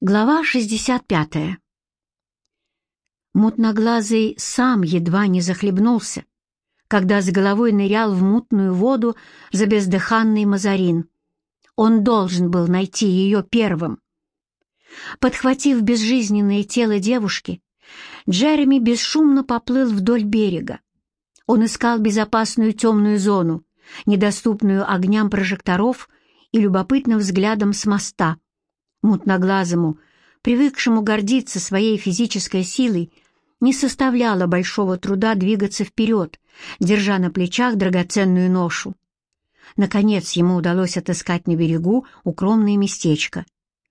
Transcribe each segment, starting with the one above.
Глава 65. Мутноглазый сам едва не захлебнулся, когда с головой нырял в мутную воду за бездыханный Мазарин. Он должен был найти ее первым. Подхватив безжизненное тело девушки, Джереми бесшумно поплыл вдоль берега. Он искал безопасную темную зону, недоступную огням прожекторов и любопытным взглядом с моста — мутноглазому, привыкшему гордиться своей физической силой, не составляло большого труда двигаться вперед, держа на плечах драгоценную ношу. Наконец ему удалось отыскать на берегу укромное местечко.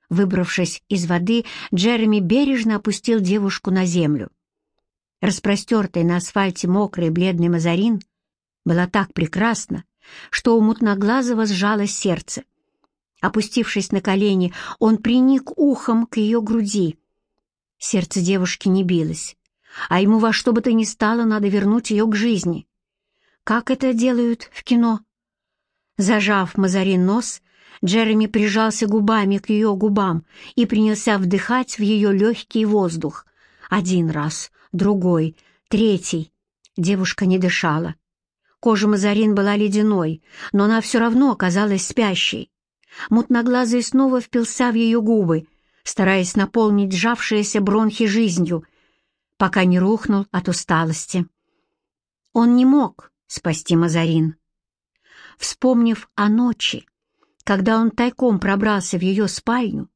Выбравшись из воды, Джереми бережно опустил девушку на землю. Распростертый на асфальте мокрый бледный Мазарин была так прекрасна, что у мутноглазого сжалось сердце. Опустившись на колени, он приник ухом к ее груди. Сердце девушки не билось, а ему во что бы то ни стало надо вернуть ее к жизни. Как это делают в кино? Зажав Мазарин нос, Джереми прижался губами к ее губам и принялся вдыхать в ее легкий воздух. Один раз, другой, третий. Девушка не дышала. Кожа Мазарин была ледяной, но она все равно оказалась спящей. Мутноглазый снова впился в ее губы, стараясь наполнить сжавшиеся бронхи жизнью, пока не рухнул от усталости. Он не мог спасти Мазарин. Вспомнив о ночи, когда он тайком пробрался в ее спальню,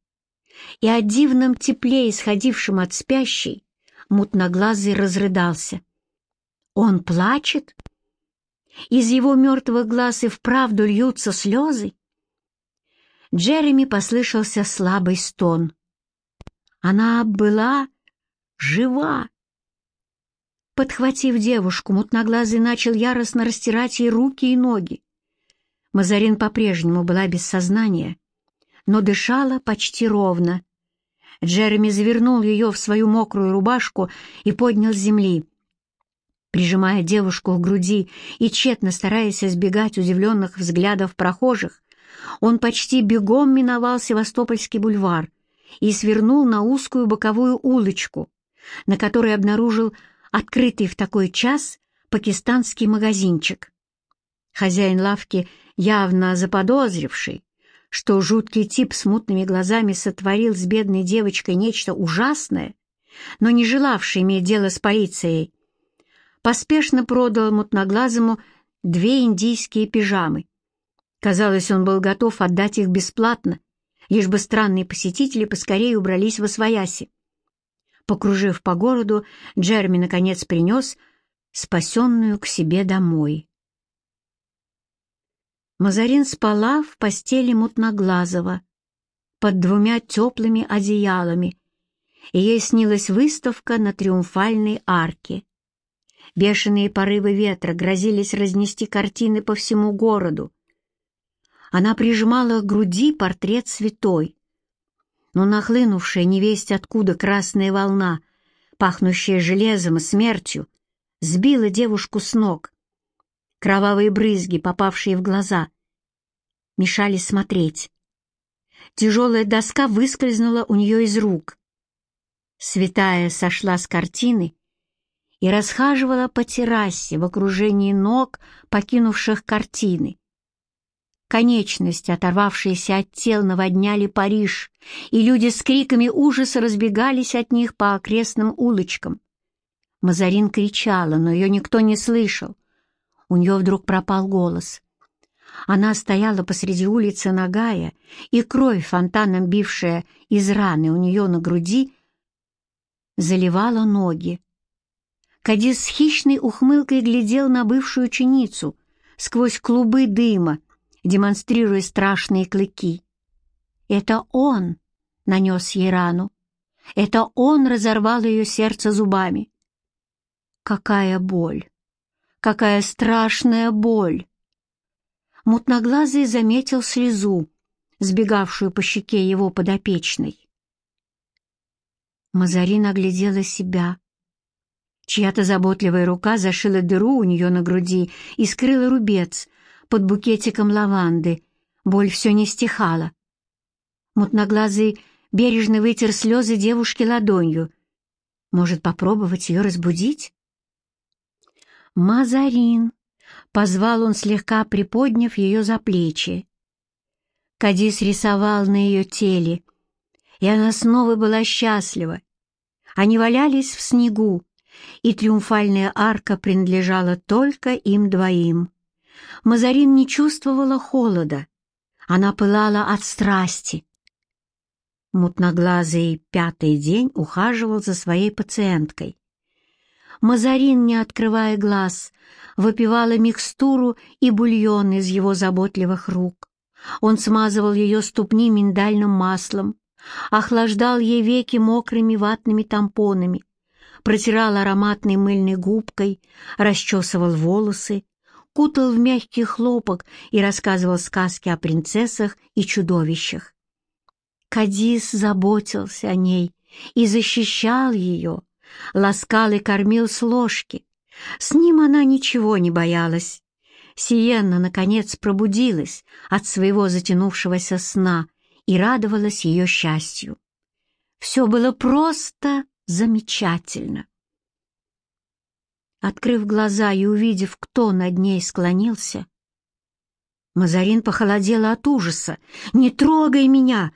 и о дивном тепле, исходившем от спящей, мутноглазый разрыдался. Он плачет? Из его мертвых глаз и вправду льются слезы? Джереми послышался слабый стон. Она была жива. Подхватив девушку, мутноглазый начал яростно растирать ей руки и ноги. Мазарин по-прежнему была без сознания, но дышала почти ровно. Джереми завернул ее в свою мокрую рубашку и поднял с земли. Прижимая девушку к груди и тщетно стараясь избегать удивленных взглядов прохожих, он почти бегом миновал Севастопольский бульвар и свернул на узкую боковую улочку, на которой обнаружил открытый в такой час пакистанский магазинчик. Хозяин лавки, явно заподозривший, что жуткий тип с мутными глазами сотворил с бедной девочкой нечто ужасное, но не желавший иметь дело с полицией, поспешно продал мутноглазому две индийские пижамы Казалось, он был готов отдать их бесплатно, лишь бы странные посетители поскорее убрались во свояси. Покружив по городу, Джерми наконец принес спасенную к себе домой. Мазарин спала в постели Мутноглазого под двумя теплыми одеялами, и ей снилась выставка на Триумфальной арке. Бешеные порывы ветра грозились разнести картины по всему городу, она прижимала к груди портрет святой. Но нахлынувшая невесть откуда красная волна, пахнущая железом и смертью, сбила девушку с ног. Кровавые брызги, попавшие в глаза, мешали смотреть. Тяжелая доска выскользнула у нее из рук. Святая сошла с картины и расхаживала по террасе в окружении ног, покинувших картины. Конечности, оторвавшиеся от тел, наводняли Париж, и люди с криками ужаса разбегались от них по окрестным улочкам. Мазарин кричала, но ее никто не слышал. У нее вдруг пропал голос. Она стояла посреди улицы нагая, и кровь, фонтаном бившая из раны у нее на груди, заливала ноги. Кадис с хищной ухмылкой глядел на бывшую ученицу сквозь клубы дыма, демонстрируя страшные клыки. Это он нанес ей рану. Это он разорвал ее сердце зубами. Какая боль! Какая страшная боль! Мутноглазый заметил слезу, сбегавшую по щеке его подопечной. Мазарин оглядела себя. Чья-то заботливая рука зашила дыру у нее на груди и скрыла рубец, под букетиком лаванды. Боль все не стихала. Мутноглазый бережно вытер слезы девушки ладонью. Может, попробовать ее разбудить? «Мазарин!» — позвал он, слегка приподняв ее за плечи. Кадис рисовал на ее теле, и она снова была счастлива. Они валялись в снегу, и триумфальная арка принадлежала только им двоим. Мазарин не чувствовала холода, она пылала от страсти. Мутноглазый пятый день ухаживал за своей пациенткой. Мазарин, не открывая глаз, выпивала микстуру и бульон из его заботливых рук. Он смазывал ее ступни миндальным маслом, охлаждал ей веки мокрыми ватными тампонами, протирал ароматной мыльной губкой, расчесывал волосы, кутал в мягкий хлопок и рассказывал сказки о принцессах и чудовищах. Кадис заботился о ней и защищал ее, ласкал и кормил с ложки. С ним она ничего не боялась. Сиенна, наконец, пробудилась от своего затянувшегося сна и радовалась ее счастью. Все было просто замечательно. Открыв глаза и увидев, кто над ней склонился, Мазарин похолодела от ужаса. «Не трогай меня!»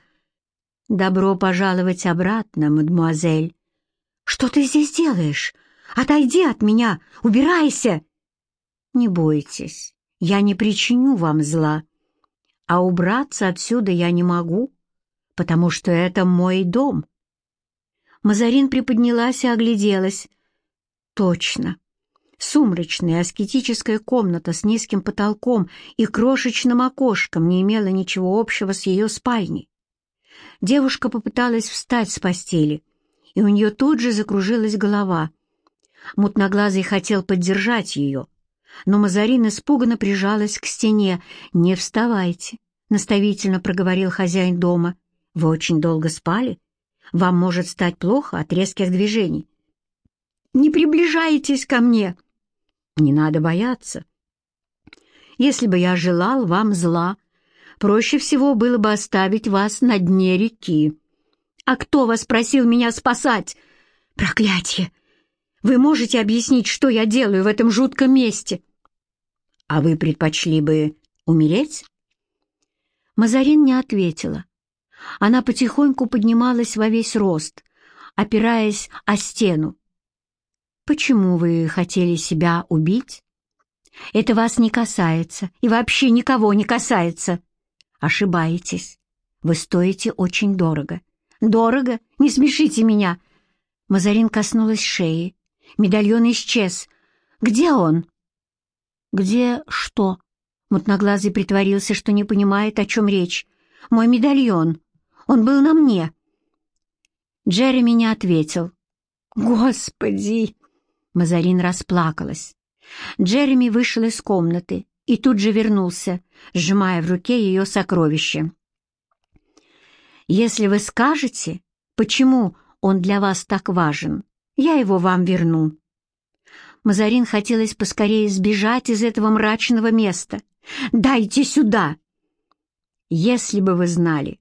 «Добро пожаловать обратно, мадемуазель!» «Что ты здесь делаешь? Отойди от меня! Убирайся!» «Не бойтесь, я не причиню вам зла, а убраться отсюда я не могу, потому что это мой дом». Мазарин приподнялась и огляделась. «Точно, Сумрачная аскетическая комната с низким потолком и крошечным окошком не имела ничего общего с ее спальней. Девушка попыталась встать с постели, и у нее тут же закружилась голова. Мутноглазый хотел поддержать ее, но Мазарин испуганно прижалась к стене. «Не вставайте», — наставительно проговорил хозяин дома. «Вы очень долго спали? Вам может стать плохо от резких движений». «Не приближайтесь ко мне!» Не надо бояться. Если бы я желал вам зла, проще всего было бы оставить вас на дне реки. А кто вас просил меня спасать? Проклятье! Вы можете объяснить, что я делаю в этом жутком месте? А вы предпочли бы умереть? Мазарин не ответила. Она потихоньку поднималась во весь рост, опираясь о стену, Почему вы хотели себя убить? Это вас не касается и вообще никого не касается. Ошибаетесь. Вы стоите очень дорого. Дорого? Не смешите меня. Мазарин коснулась шеи. Медальон исчез. Где он? Где что? Мутноглазый притворился, что не понимает, о чем речь. Мой медальон. Он был на мне. Джереми не ответил. «Господи!» Мазарин расплакалась. Джереми вышел из комнаты и тут же вернулся, сжимая в руке ее сокровище. «Если вы скажете, почему он для вас так важен, я его вам верну». Мазарин хотелось поскорее сбежать из этого мрачного места. «Дайте сюда!» «Если бы вы знали,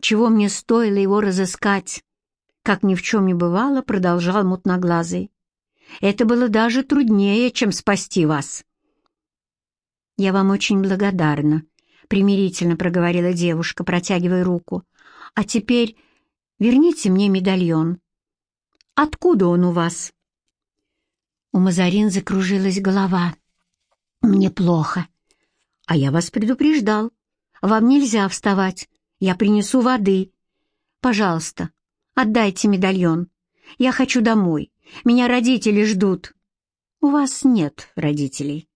чего мне стоило его разыскать!» Как ни в чем не бывало, продолжал мутноглазый. Это было даже труднее, чем спасти вас». «Я вам очень благодарна», — примирительно проговорила девушка, протягивая руку. «А теперь верните мне медальон. Откуда он у вас?» У Мазарин закружилась голова. «Мне плохо. А я вас предупреждал. Вам нельзя вставать. Я принесу воды. Пожалуйста, отдайте медальон. Я хочу домой. Меня родители ждут». «У вас нет родителей».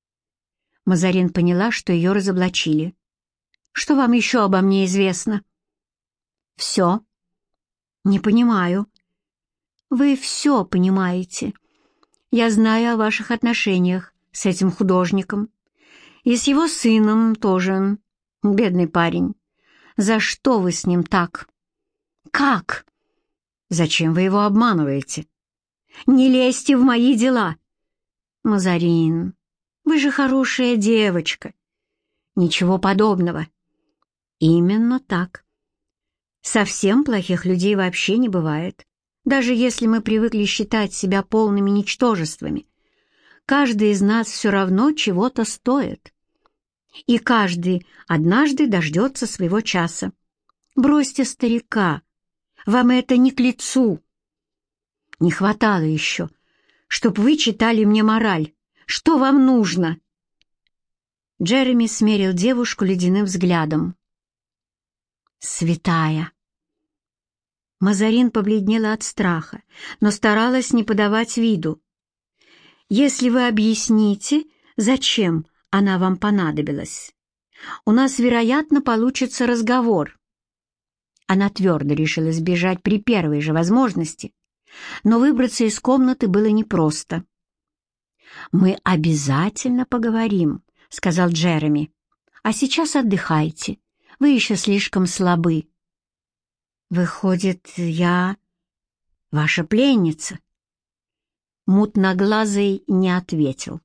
Мазарин поняла, что ее разоблачили. «Что вам еще обо мне известно?» «Все». «Не понимаю». «Вы все понимаете. Я знаю о ваших отношениях с этим художником. И с его сыном тоже. Бедный парень. За что вы с ним так?» «Как?» «Зачем вы его обманываете?» Не лезьте в мои дела!» «Мазарин, вы же хорошая девочка!» «Ничего подобного!» «Именно так!» Совсем плохих людей вообще не бывает, даже если мы привыкли считать себя полными ничтожествами. Каждый из нас все равно чего-то стоит. И каждый однажды дождется своего часа. Бросьте старика, вам это не к лицу. Не хватало еще, чтоб вы читали мне мораль. Что вам нужно?» Джереми смерил девушку ледяным взглядом. «Святая!» Мазарин побледнела от страха, но старалась не подавать виду. «Если вы объясните, зачем она вам понадобилась, у нас, вероятно, получится разговор». Она твердо решила сбежать при первой же возможности, но выбраться из комнаты было непросто. «Мы обязательно поговорим», — сказал Джереми. «А сейчас отдыхайте. Вы еще слишком слабы». «Выходит, я ваша пленница?» Мутноглазый не ответил.